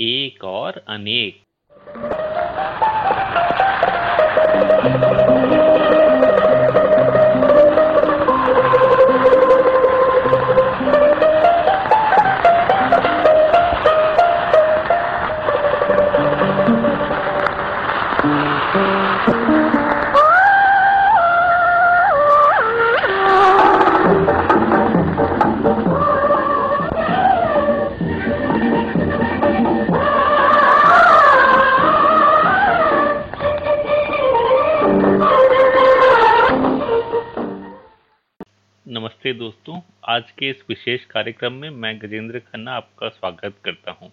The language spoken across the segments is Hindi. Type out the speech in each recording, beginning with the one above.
एक और अनेक। आज के इस विशेष कार्यक्रम में मैं गजेंद्र खन्ना आपका स्वागत करता हूँ।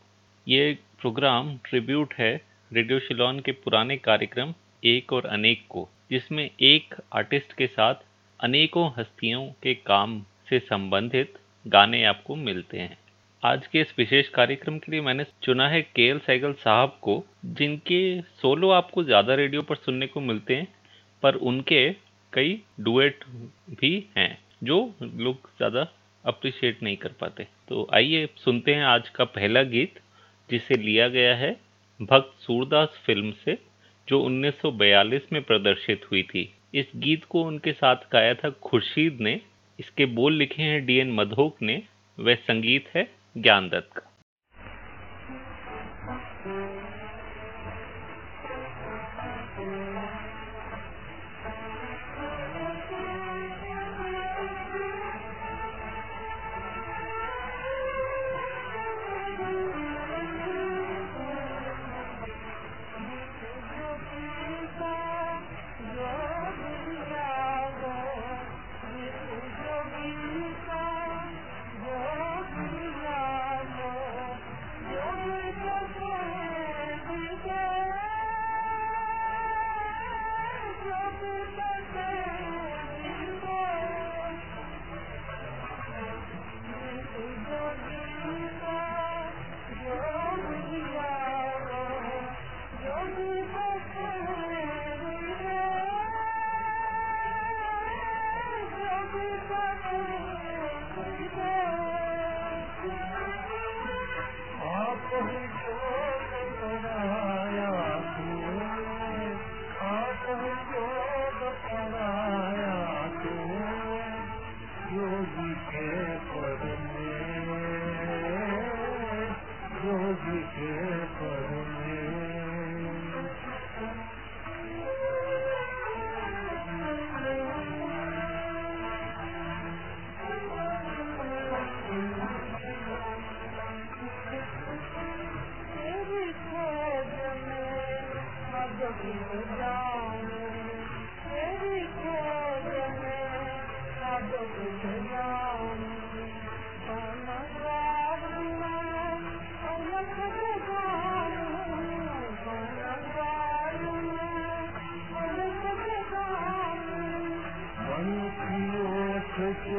ये प्रोग्राम ट्रिब्यूट है रेडियो शिलोन के पुराने कार्यक्रम एक और अनेक को, जिसमें एक आर्टिस्ट के साथ अनेकों हस्तियों के काम से संबंधित गाने आपको मिलते हैं आज के इस विशेष कार्यक्रम के लिए मैंने चुना है के सैगल साहब को, जिनके सोलो आपको ज़्यादा रेडियो पर सुनने को मिलते हैं, पर उनके कई डुएट भी हैं जो लोग ज़्यादा अप्रिशिएट नहीं कर पाते। तो आइए सुनते हैं आज का पहला गीत, जिसे लिया गया है भक्त सूरदास फ़िल्म से, जो 1942 में प्रदर्शित हुई थी। इस गीत को उनके साथ गाया था खुर्शीद ने। इसके बोल लिखे हैं डीएन मधोक ने। वह संगीत है ज्ञान दत्त का।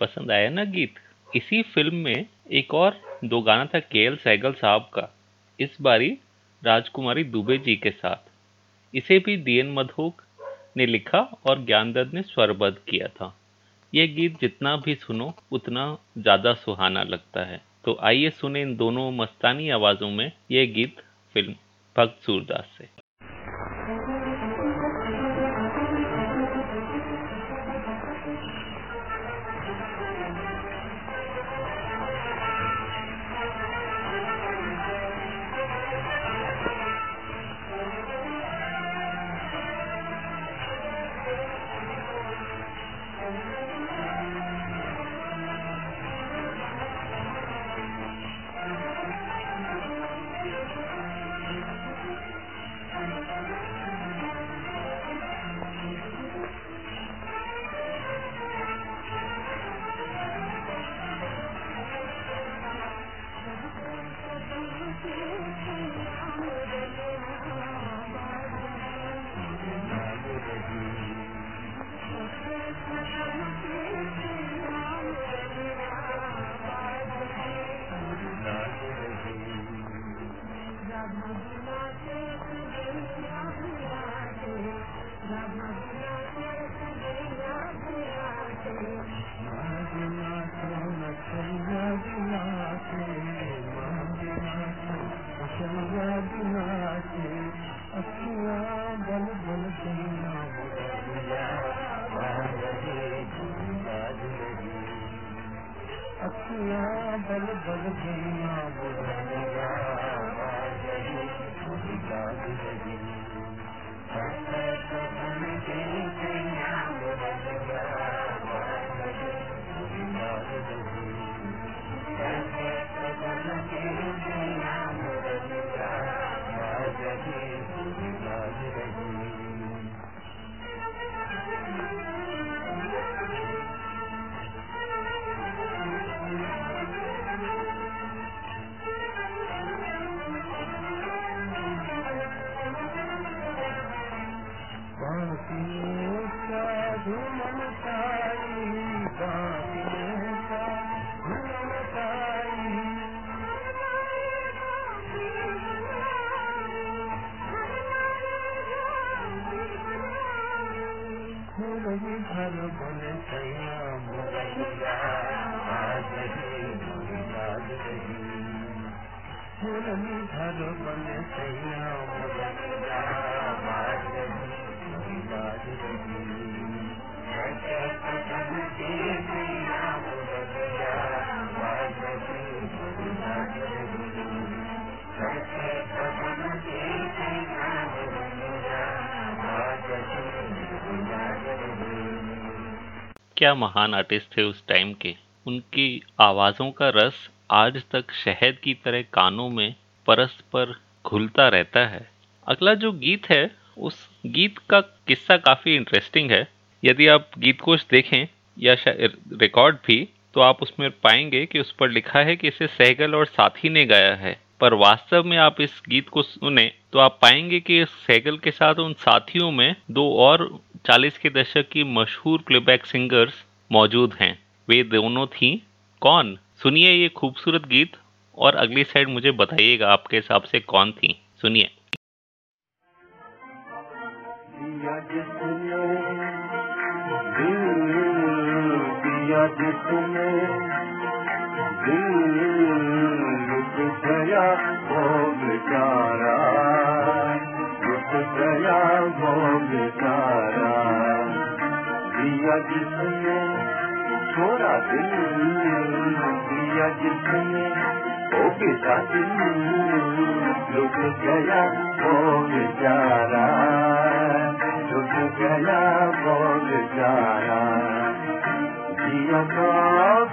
पसंद आया ना गीत? इसी फ़िल्म में एक और, दो गाना था के एल सैगल साहब का, इस बारी राजकुमारी दुबे जी के साथ। इसे भी डी एन मधोक ने लिखा और ज्ञानदत्त ने स्वरबद्ध किया था। यह गीत जितना भी सुनो, उतना ज़्यादा सुहाना लगता है। तो आइए सुने इन दोनों मस्तानी आवाजों में यह गीत, फ़िल्म, भक्त सूरदास से। क्या महान आर्टिस्ट थे उस टाइम के? उनकी आवाज़ों का रस आज तक शहद की तरह कानों में परस्पर घुलता रहता है। अगला जो गीत है, उस गीत का किस्सा काफ़ी इंटरेस्टिंग है। यदि आप गीत कोश देखें या रिकॉर्ड भी तो आप उसमें पाएँगे कि उस पर लिखा है कि इसे सहगल और साथी ने गाया है। पर वास्तव में आप इस गीत को सुने तो आप पाएँगे कि सहगल के साथ उन साथियों में दो और 40 के दशक की मशहूर प्लेबैक सिंगर्स मौजूद हैं। वे दोनों थी। कौन? सुनिए ये खूबसूरत गीत और अगली साइड मुझे बताइएगा आपके हिसाब से कौन थी। सुनिए। गया दिया जिसने छोड़ा दिल दिया जिसने ओ बेटा दिल लुट गया वो बेचारा लुट गया वो बेचारा दिया का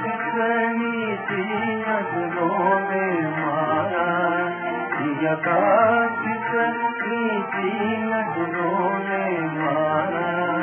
कितनी थी नजरों में मारा कितनी थी मारा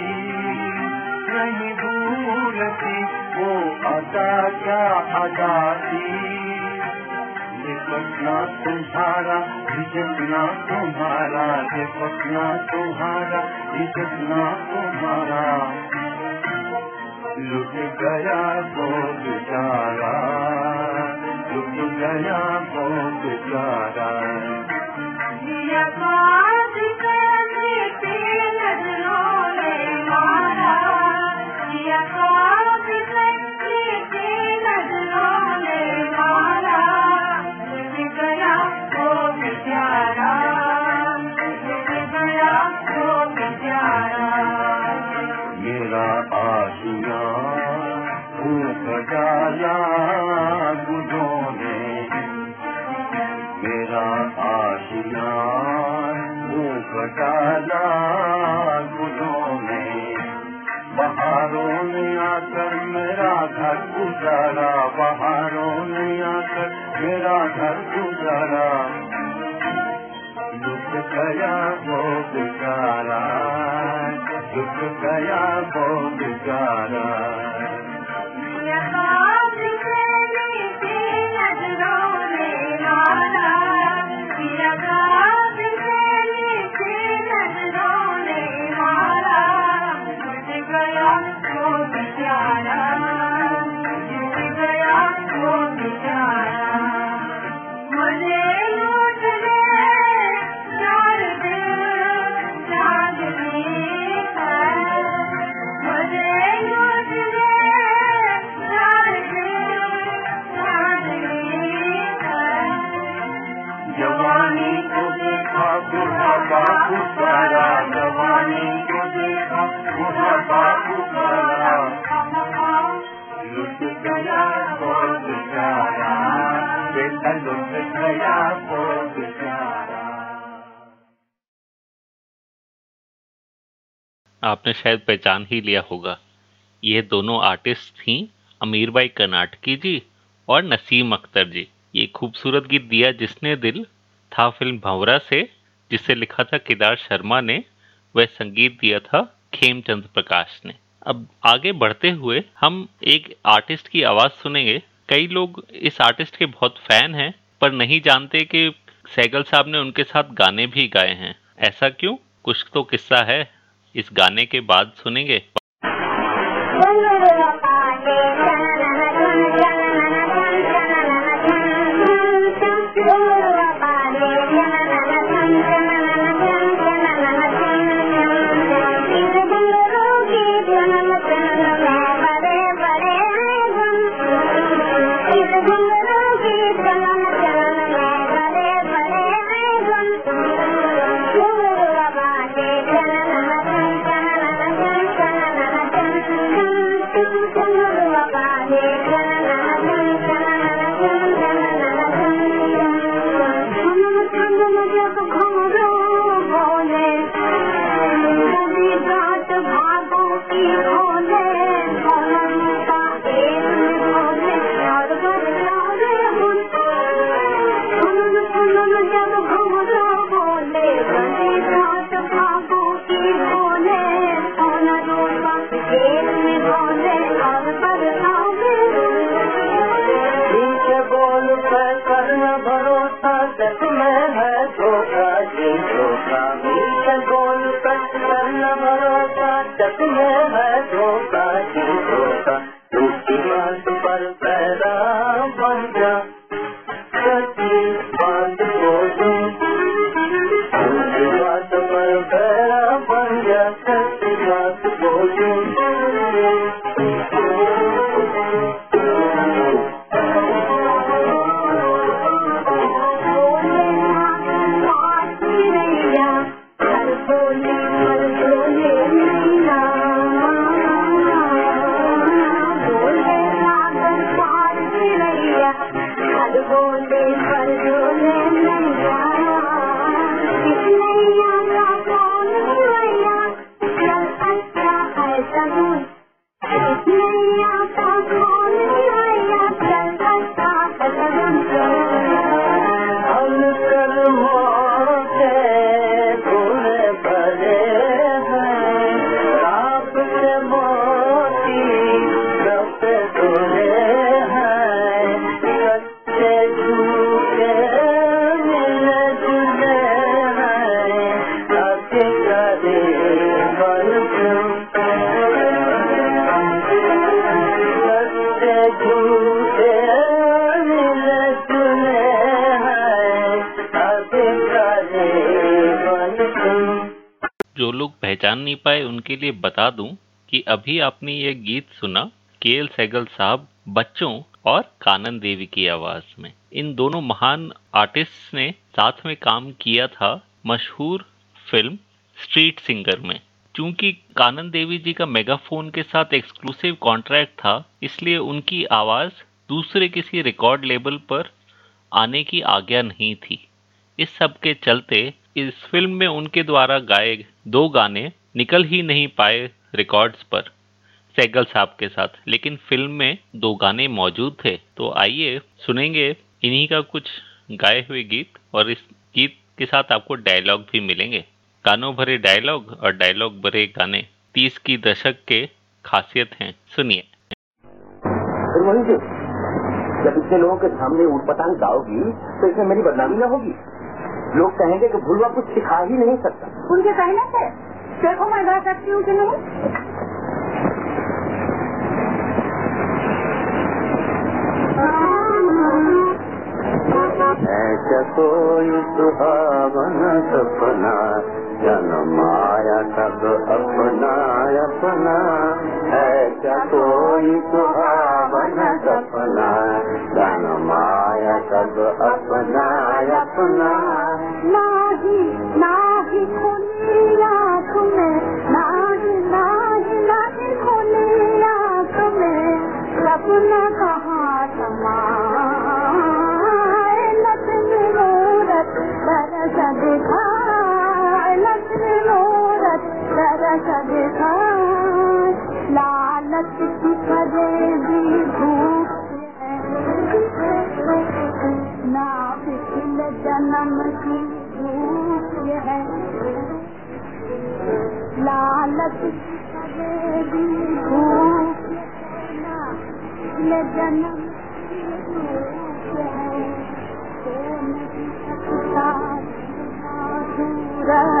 नहीं भूलती वो अदा क्या अदा थी सपना तुम्हारा जितना तुम्हारा सपना तुम्हारा जितना तुम्हारा। लुट गया वो बेचारा लुट गया वो बेचारा कया दुख गया कया बिचारा आपने शायद पहचान ही लिया होगा। ये दोनों आर्टिस्ट थी अमीरबाई कर्नाटकी जी और नसीम अख्तर जी। ये खूबसूरत गीत दिया जिसने दिल था फ़िल्म भंवरा से, जिसे लिखा था केदार शर्मा ने, वह संगीत दिया था खेमचंद प्रकाश ने। अब आगे बढ़ते हुए हम एक आर्टिस्ट की आवाज़ सुनेंगे। कई लोग इस आर्टिस्ट के बहुत फ़ैन हैं, पर नहीं जानते कि सैगल साहब ने उनके साथ गाने भी गाए हैं। ऐसा क्यों? कुछ तो किस्सा है। इस गाने के बाद सुनेंगे। पहचान नहीं पाए, उनके लिए बता दूँ कि अभी आपने ये गीत सुना के एल सहगल साहब, बच्चों और कानन देवी की आवाज़ में। इन दोनों महान आर्टिस्ट ने साथ में काम किया था मशहूर फ़िल्म स्ट्रीट सिंगर में। चूँकि कानन देवी जी का मेगाफोन के साथ एक्सक्लूसिव कॉन्ट्रैक्ट था, इसलिए उनकी आवाज़ दूसरे किसी रिकॉर्ड लेबल पर आने की आज्ञा नहीं थी। इस सब के चलते इस फ़िल्म में उनके द्वारा गाए दो गाने निकल ही नहीं पाए रिकॉर्ड्स पर, सैगल साहब के साथ। लेकिन फ़िल्म में दो गाने मौजूद थे। तो आइए सुनेंगे इन्हीं का कुछ गाए हुए गीत और इस गीत के साथ आपको डायलॉग भी मिलेंगे। गानों भरे डायलॉग और डायलॉग भरे गाने तीस की दशक के खासियत हैं। सुनिए। जब इतने लोगों के सामने ऊट पटांग गाओगी तो इसमें मेरी बदनामी ना होगी? लोग कहेंगे कि भूलवा कुछ सिखा ही नहीं सकता। उनके कहने से देखो मैं गा सकती हूँ कि नहीं? ऐसा कोई सुहावन सपना जन्माया तब अपना अपना। ऐसा कोई सुहावन सपना जन्माया आँख में सपना कहाँ लक्ष्मी दिखाए लक्ष्मी तरस दिखाए ना जन्म की भूख है। लालच की फरेबी भूख ना। पिछले जन्म की सूरत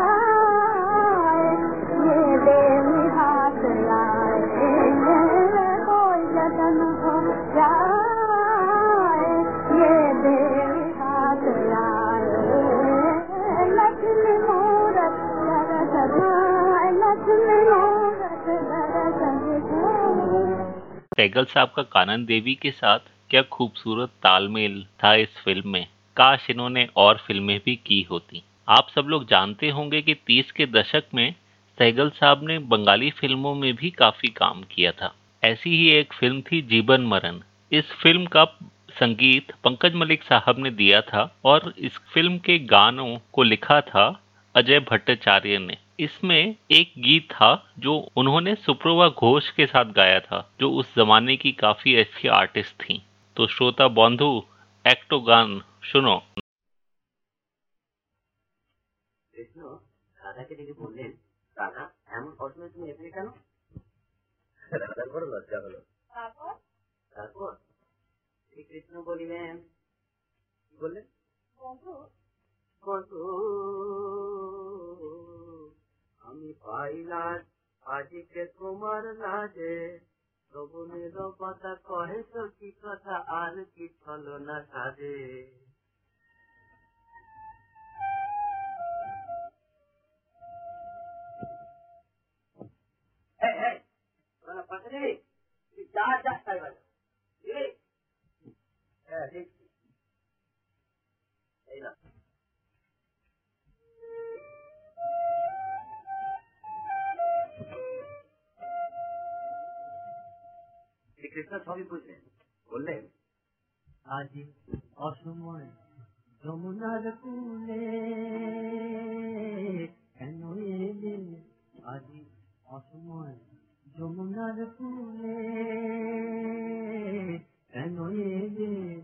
सैगल साहब का कानन देवी के साथ क्या खूबसूरत तालमेल था इस फ़िल्म में। काश इन्होंने और फ़िल्में भी की होती। आप सब लोग जानते होंगे कि 30 के दशक में सहगल साहब ने बंगाली फ़िल्मों में भी काफ़ी काम किया था। ऐसी ही एक फ़िल्म थी जीवन मरण। इस फ़िल्म का संगीत पंकज मलिक साहब ने दिया था और इस फ़िल्म के गानों को लिखा था अजय भट्टाचार्य ने। इसमें एक गीत था जो उन्होंने सुप्रभा घोष के साथ गाया था जो उस जमाने की काफी अच्छी आर्टिस्ट थी तो श्रोता बंधु एक्टो गान শুনো কৃষ্ণ রাধাকে ডেকে বললেন রাধা এমন অসময়ে তুমি এখানে কেন রাধার বড় লজ্জা হলো তারপর তারপর শ্রীকৃষ্ণ বলিলেন কি বললেন বন্ধু বন্ধু আমি পাইলাম আজকে তোমার লাজে শ্রবণের কথা কহে তো কি কথা আর কি ছলো না সাজে যা যা তাই বাজা। হ্যাঁ, দেখছি। শ্রীকৃষ্ণ সবই বুঝলেন বললেন আজ অসময় যমুনার কুলে কেন এলে? আজ অসময় যমুনার কুলে কেন এলে?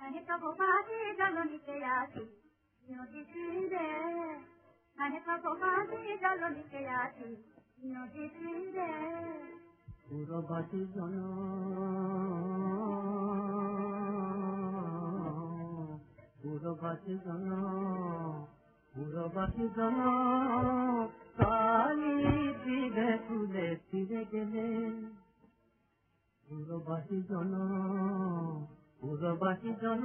আমি তবু বাজে জল নিতে আসি নদী তীরে। মানে কত মাঝে জল নিতে আছি, নদী তীরে। পুরবাসী জন। পুরবাসী জন পুরবাসী জন, কালি ফিরে তুলে ফিরে গেলে। পুরবাসী জন পুরবাসী জন,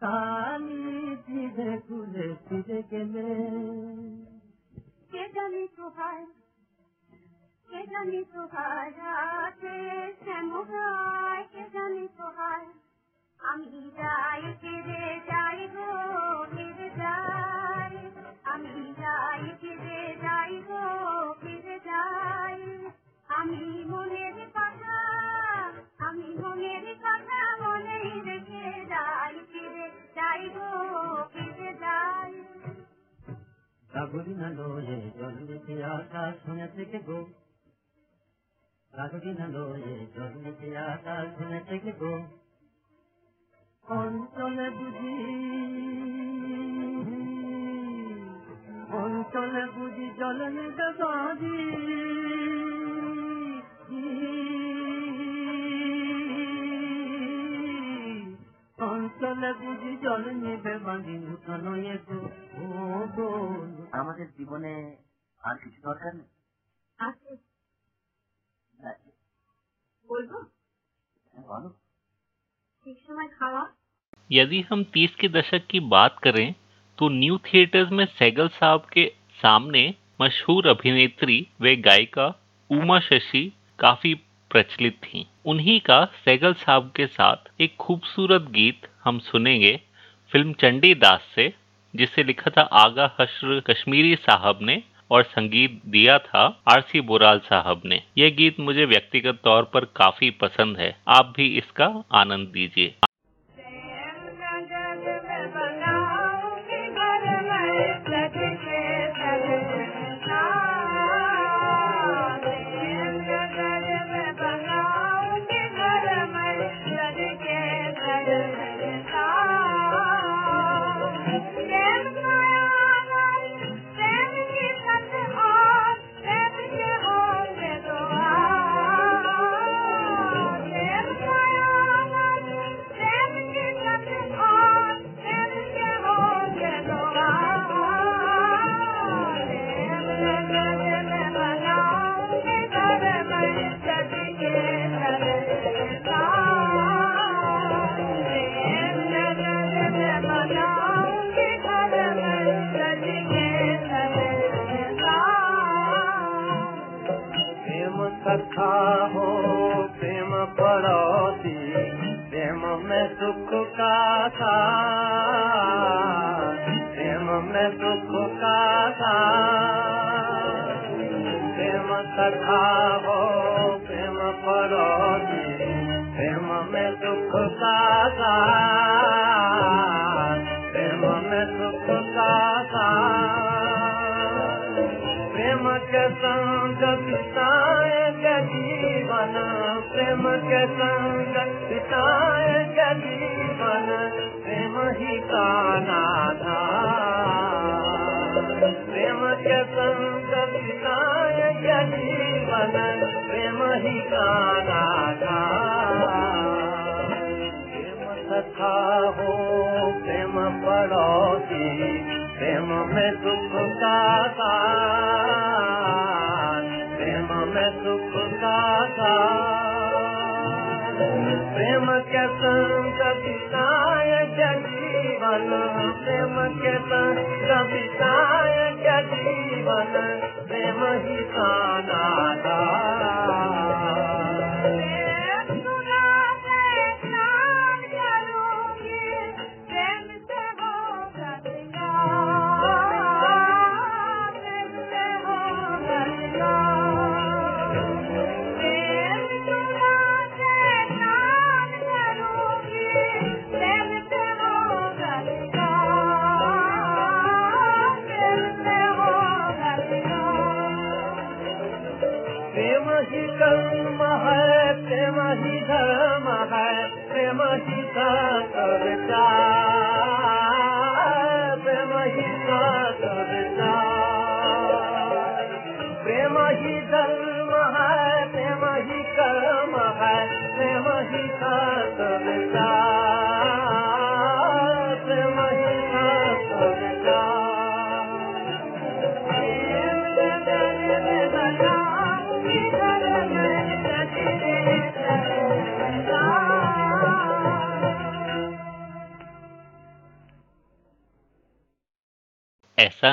কালি ফিরে তুলে ফিরে গেলে। কে জানি কোথায় কে জানি কোথায় আছে শ্যামগায় কে জানি কোথায় আমি যাই ফিরে যাই গো ফিরে যাই আমি যাই ফিরে যাই গো ফিরে যাই আমি মনের কথা আমি মনের কথা মনেই রেখে যাই ফিরে যাই গো ফিরে যাই রাগুরি না লোয়ে জল নিতে আসা শুনে থেকে গো লোয়ে থেকে গো অঞ্চলে বুঝি অঞ্চলে বুঝি জল নিতে বাঁধি অঞ্চলে বুঝি জল নিবে বাঁধি নূতন আমাদের জীবনে আর কিছু দরকার নেই? আছে। यदि हम 30 के दशक की बात करें तो न्यू थिएटर्स में सैगल साहब के सामने मशहूर अभिनेत्री व गायिका उमा शशि काफ़ी प्रचलित थीं। उन्हीं का सैगल साहब के साथ एक खूबसूरत गीत हम सुनेंगे फ़िल्म चंडी दास से जिसे लिखा था आगा हश्र कश्मीरी साहब ने। और संगीत दिया था आरसी बोराल साहब ने। यह गीत मुझे व्यक्तिगत तौर पर काफ़ी पसंद है। आप भी इसका आनंद दीजिए कथा हो प्रेम पड़ोसी प्रेम में सुख प्रेम में संग बिताए के जीवन प्रेम के संग बिताए के जीवन प्रेम ही नाधार प्रेम के संग बिताए के जीवन प्रेम ही प्रेम हो प्रेम में सुख प्रेम में सुख प्रेम के संग प्रेम के संग बिताए के जीवन प्रेम ही का प्रेम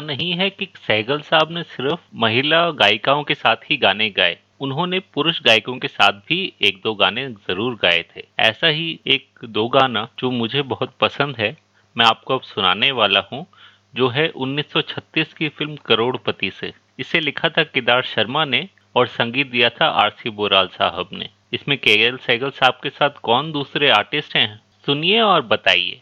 नहीं है कि सहगल साहब ने सिर्फ़ महिला गायिकाओं के साथ ही गाने गाए, उन्होंने पुरुष गायकों के साथ भी एक दो गाने ज़रूर गाए थे। ऐसा ही एक दो गाना जो मुझे बहुत पसंद है, मैं आपको अब सुनाने वाला हूँ, जो है 1936 की फ़िल्म करोड़पति से। इसे लिखा था केदार शर्मा ने और संगीत दिया था आरसी बोराल साहब ने। इसमें के एल सहगल साहब के साथ कौन दूसरे आर्टिस्ट हैं, सुनिए और बताइए।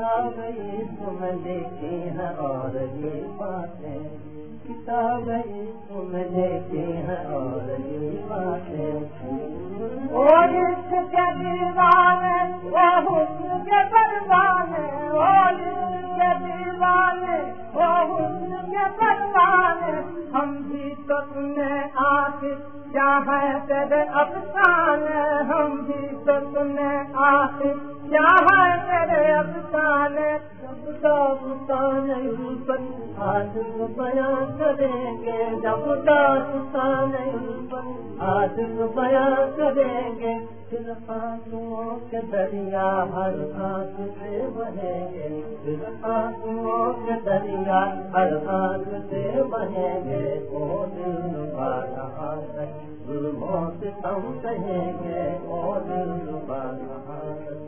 गई तुम्हें लिखी है आ रही बातें गई तुम्हें लिखी है आ रही बातें और इसके दीवाने वो हुस्न के परवाने और इसके दीवाने वो हुस्न के परवाने हम भी तो तुम्हें आके क्या है तेरे अफसाने हम भी तो तुम्हें आके क्या है तेरे अफसाने जब दास्तान ऊपर आज बयां करेंगे जब दास्तान ऊपर आज बयां करेंगे फिर आंसुओं के दरिया हर आँख से बहेंगे फिर आंसुओं के दरिया हर आँख से बहेंगे ओ दिल तक जुल्मों से कहेंगे ओ दिल कहाँ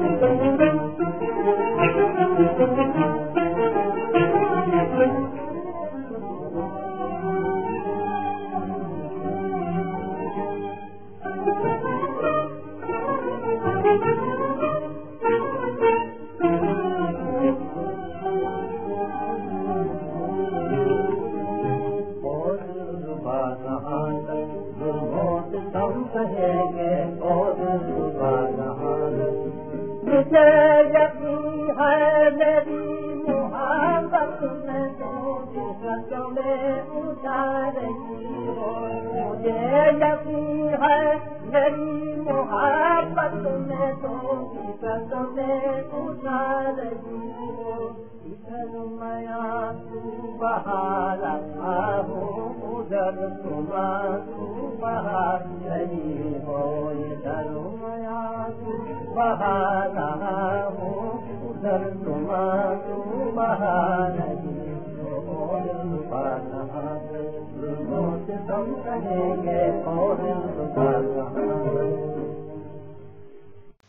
तुम कहेंगे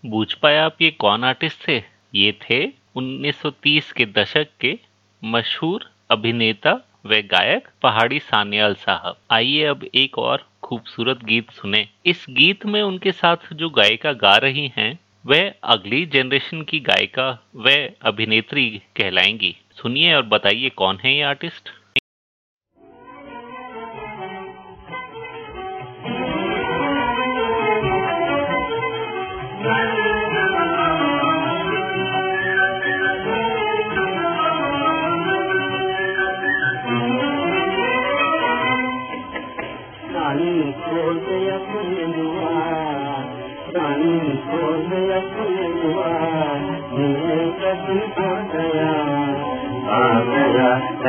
बूझ पाए आप ये कौन आर्टिस्ट थे? ये थे 1930 के दशक के मशहूर अभिनेता व गायक पहाड़ी सान्याल साहब। आइए अब एक और खूबसूरत गीत सुने। इस गीत में उनके साथ जो गायिका गा रही हैं, वह अगली जनरेशन की गायिका व अभिनेत्री कहलाएँगी। सुनिए और बताइए कौन है ये आर्टिस्ट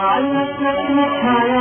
आज नच में छाया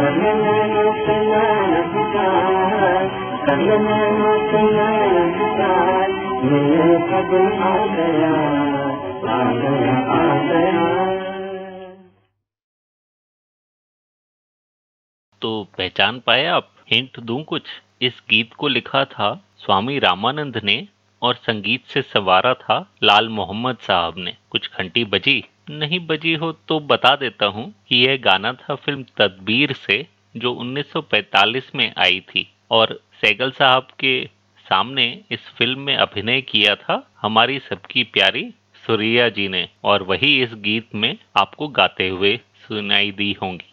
तो पहचान पाए आप? हिंट दूँ कुछ? इस गीत को लिखा था स्वामी रामानंद ने और संगीत से सवारा था लाल मोहम्मद साहब ने। कुछ घंटी बजी? नहीं बजी हो तो बता देता हूँ कि यह गाना था फ़िल्म तदबीर से, जो 1945 में आई थी। और सैगल साहब के सामने इस फ़िल्म में अभिनय किया था हमारी सबकी प्यारी सुरिया जी ने, और वही इस गीत में आपको गाते हुए सुनाई दी होंगी।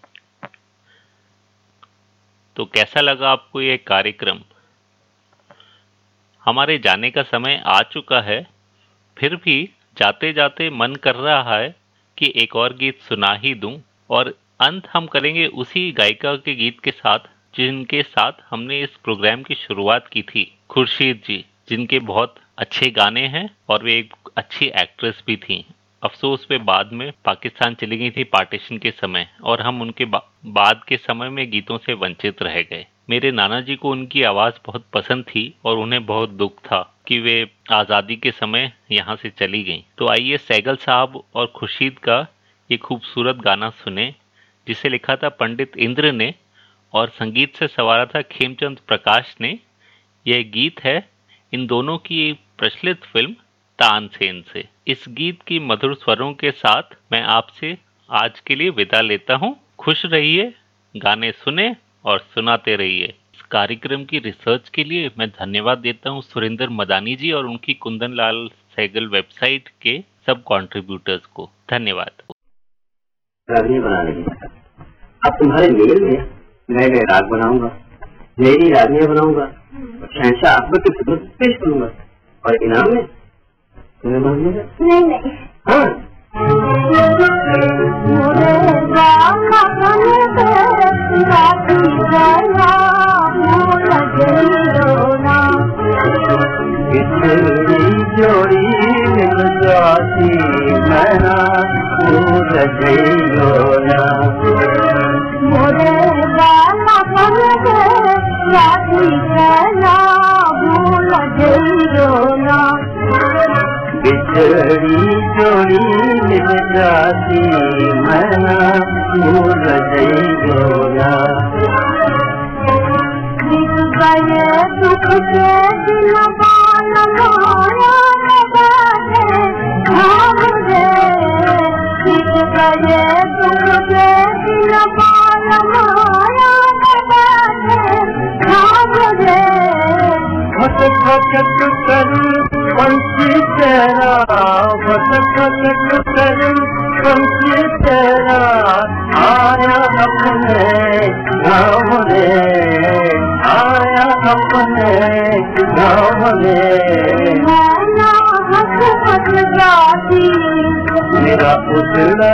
तो कैसा लगा आपको यह कार्यक्रम? हमारे जाने का समय आ चुका है, फिर भी जाते जाते मन कर रहा है कि एक और गीत सुना ही दूँ और अंत हम करेंगे उसी गायिका के गीत के साथ जिनके साथ हमने इस प्रोग्राम की शुरुआत की थी। खुर्शीद जी जिनके बहुत अच्छे गाने हैं और वे एक अच्छी एक्ट्रेस भी थी। अफसोस वे बाद में पाकिस्तान चली गई थी पार्टीशन के समय और हम उनके बा, बाद के समय में गीतों से वंचित रह गए। मेरे नाना जी को उनकी आवाज़ बहुत पसंद थी और उन्हें बहुत दुख था। कि वे आज़ादी के समय यहाँ से चली गईं। तो आइए सैगल साहब और खुर्शीद का ये खूबसूरत गाना सुने, जिसे लिखा था पंडित इंद्र ने और संगीत से सवारा था खेमचंद प्रकाश ने। यह गीत है इन दोनों की प्रचलित फ़िल्म तानसेन से। इस गीत की मधुर स्वरों के साथ मैं आपसे आज के लिए विदा लेता हूँ। खुश रहिए, गाने सुने और सुनाते रहिए। कार्यक्रम की रिसर्च के लिए मैं धन्यवाद देता हूँ सुरेंद्र मदानी जी और उनकी कुंदन लाल सैगल वेबसाइट के सब कॉन्ट्रीब्यूटर्स को। धन्यवाद। बनाने की अब तुम्हारे मेल में नए नए राग बनाऊँगा नई नई बनाऊँगा और शहनशाह अकबर की खिदमत में पेश करूँगा और इनाम में तुम्हें मान लेगा। नहीं नहीं। हाँ। मोरे चोरी जा भुलो ना भुलो नरीनी मना भुलो न चक करू पंखे पहिरां चक्रू पंज पैरा हा नायामे मेरा पुतला